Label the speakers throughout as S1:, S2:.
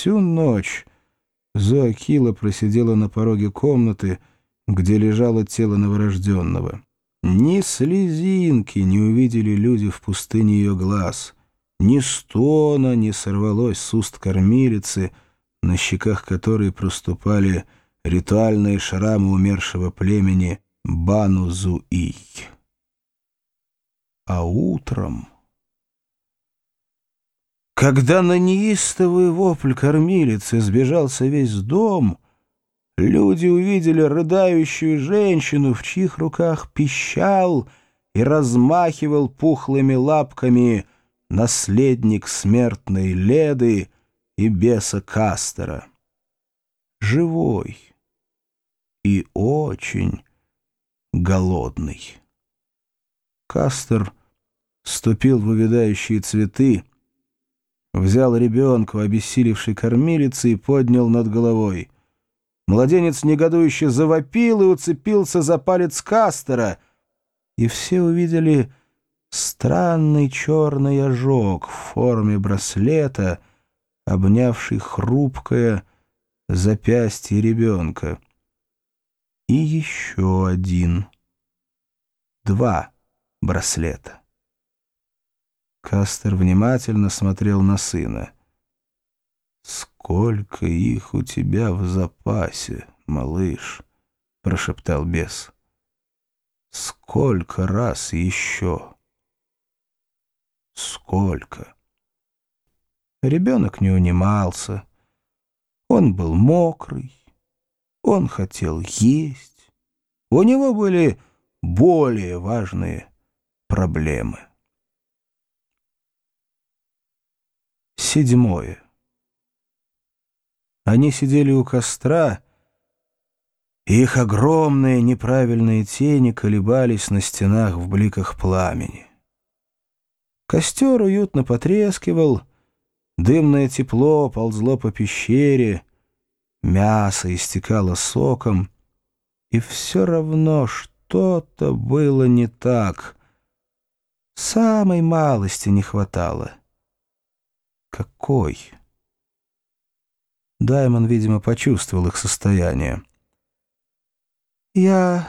S1: всю ночь Зоакила просидела на пороге комнаты, где лежало тело новорожденного. Ни слезинки не увидели люди в пустыне ее глаз, ни стона не сорвалось с уст кормилицы, на щеках которой проступали ритуальные шрамы умершего племени Бану-Зуий. А утром... Когда на неистовый вопль кормилицы сбежался весь дом, люди увидели рыдающую женщину, в чьих руках пищал и размахивал пухлыми лапками наследник смертной Леды и беса Кастера. Живой и очень голодный. Кастер ступил в увядающие цветы, взял ребенка у кормилицы и поднял над головой. Младенец негодующе завопил и уцепился за палец Кастера, и все увидели странный черный ожог в форме браслета, обнявший хрупкое запястье ребенка. И еще один. Два браслета. Кастер внимательно смотрел на сына. «Сколько их у тебя в запасе, малыш?» — прошептал бес. «Сколько раз еще?» «Сколько?» Ребенок не унимался. Он был мокрый. Он хотел есть. У него были более важные проблемы. Седьмое. Они сидели у костра, и их огромные неправильные тени колебались на стенах в бликах пламени. Костер уютно потрескивал, дымное тепло ползло по пещере, мясо истекало соком, и все равно что-то было не так. Самой малости не хватало — какой? Даймон, видимо, почувствовал их состояние. «Я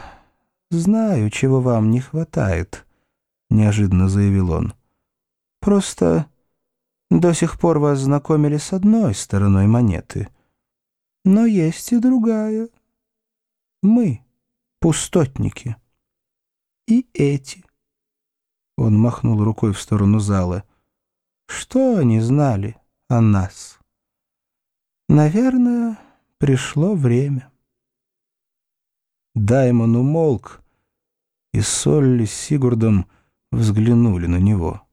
S1: знаю, чего вам не хватает», — неожиданно заявил он. «Просто до сих пор вас знакомили с одной стороной монеты. Но есть и другая. Мы — пустотники. И эти». Он махнул рукой в сторону зала — что они знали о нас? Наверное, пришло время. Даймон умолк, и Солли с Сигурдом взглянули на него.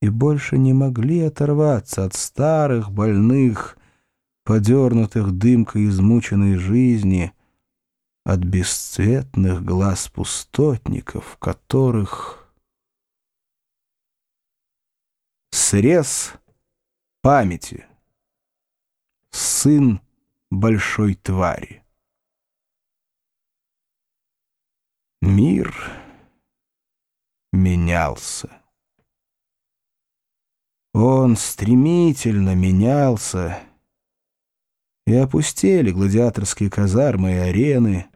S1: И больше не могли оторваться от старых, больных, подернутых дымкой измученной жизни, от бесцветных глаз пустотников, которых... Срез памяти. Сын большой твари. Мир менялся. Он стремительно менялся, и опустели гладиаторские казармы и арены,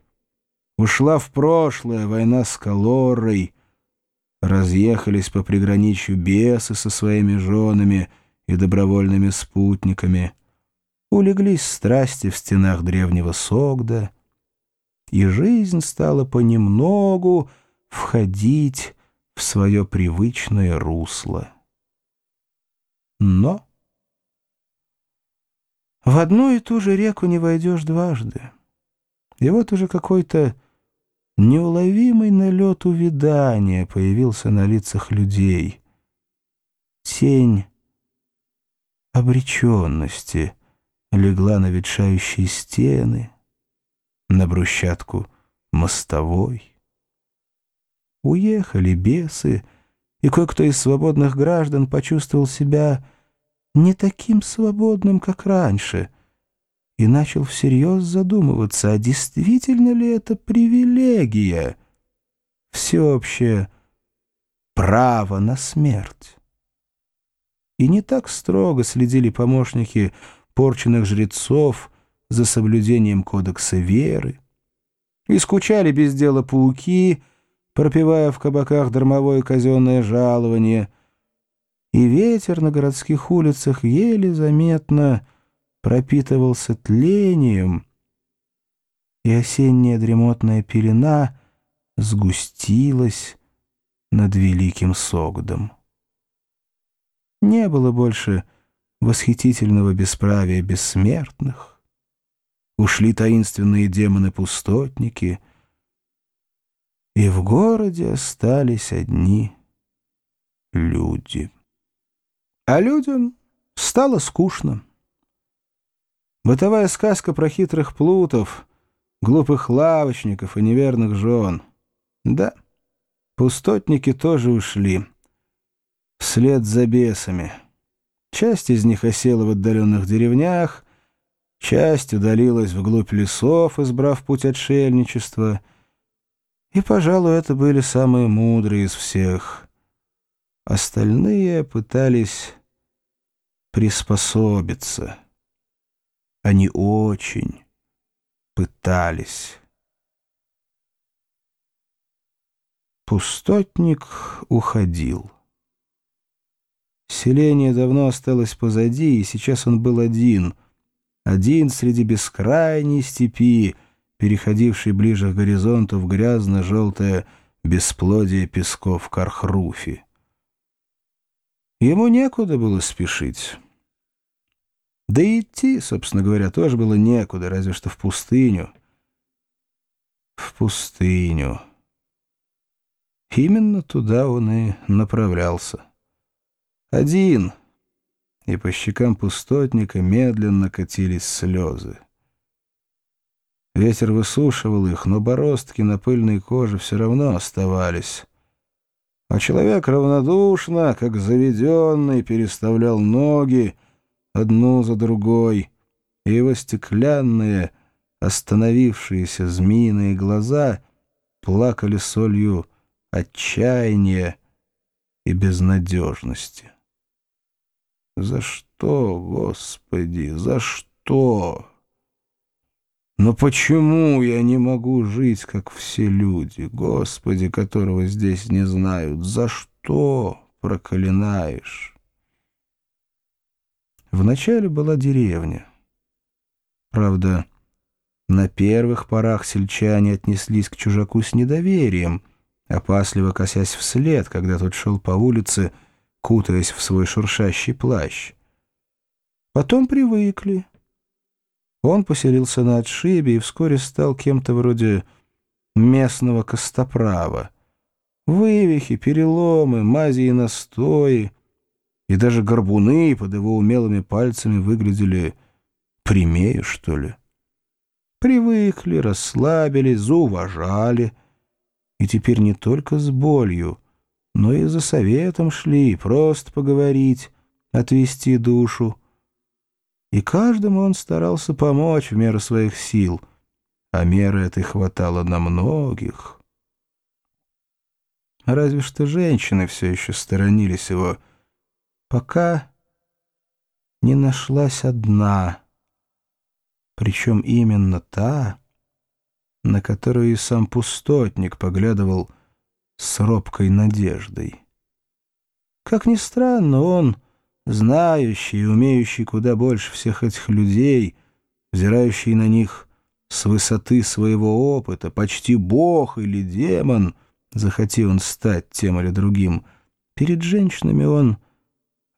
S1: ушла в прошлое война с Калорой, разъехались по приграничью бесы со своими женами и добровольными спутниками, улеглись страсти в стенах древнего Согда, и жизнь стала понемногу входить в свое привычное русло. Но в одну и ту же реку не войдешь дважды. И вот уже какой-то Неуловимый налет увядания появился на лицах людей. Тень обреченности легла на ветшающие стены, на брусчатку мостовой. Уехали бесы, и кое-кто из свободных граждан почувствовал себя не таким свободным, как раньше — и начал всерьез задумываться, а действительно ли это привилегия, всеобщее право на смерть. И не так строго следили помощники порченных жрецов за соблюдением кодекса веры. И скучали без дела пауки, пропивая в кабаках дармовое казенное жалование. И ветер на городских улицах еле заметно пропитывался тлением, и осенняя дремотная пелена сгустилась над великим Согдом. Не было больше восхитительного бесправия бессмертных. Ушли таинственные демоны-пустотники, и в городе остались одни люди. А людям стало скучно. Бытовая сказка про хитрых плутов, глупых лавочников и неверных жен. Да, пустотники тоже ушли вслед за бесами. Часть из них осела в отдаленных деревнях, часть удалилась вглубь лесов, избрав путь отшельничества. И, пожалуй, это были самые мудрые из всех. Остальные пытались приспособиться. Они очень пытались. Пустотник уходил. Селение давно осталось позади, и сейчас он был один. Один среди бескрайней степи, переходившей ближе к горизонту в грязно-желтое бесплодие песков Кархруфи. Ему некуда было спешить. Да и идти, собственно говоря, тоже было некуда, разве что в пустыню. В пустыню. Именно туда он и направлялся. Один. И по щекам пустотника медленно катились слезы. Ветер высушивал их, но бороздки на пыльной коже все равно оставались. А человек равнодушно, как заведенный, переставлял ноги одну за другой, и его стеклянные, остановившиеся змеиные глаза плакали солью отчаяния и безнадежности. За что, Господи, за что? Но почему я не могу жить, как все люди, Господи, которого здесь не знают? За что проклинаешь? Вначале была деревня. Правда, на первых порах сельчане отнеслись к чужаку с недоверием, опасливо косясь вслед, когда тот шел по улице, кутаясь в свой шуршащий плащ. Потом привыкли. Он поселился на отшибе и вскоре стал кем-то вроде местного костоправа. Вывихи, переломы, мази и настои, и даже горбуны под его умелыми пальцами выглядели прямее, что ли. Привыкли, расслабились, зауважали, и теперь не только с болью — но и за советом шли, просто поговорить, отвести душу. И каждому он старался помочь в меру своих сил, а меры этой хватало на многих. Разве что женщины все еще сторонились его, пока не нашлась одна, причем именно та, на которую и сам пустотник поглядывал с робкой надеждой. Как ни странно, он, знающий и умеющий куда больше всех этих людей, взирающий на них с высоты своего опыта, почти бог или демон, захотел он стать тем или другим, перед женщинами он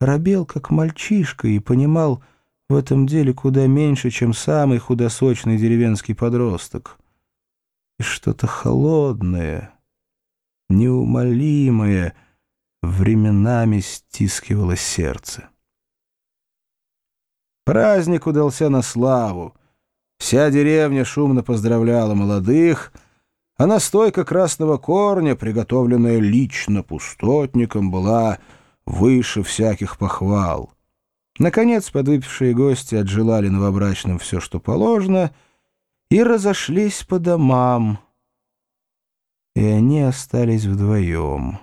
S1: робел как мальчишка и понимал в этом деле куда меньше, чем самый худосочный деревенский подросток. И что-то холодное неумолимое, временами стискивало сердце. Праздник удался на славу. Вся деревня шумно поздравляла молодых, а настойка красного корня, приготовленная лично пустотником, была выше всяких похвал. Наконец подвыпившие гости отжелали новобрачным все, что положено, и разошлись по домам — и они остались вдвоем.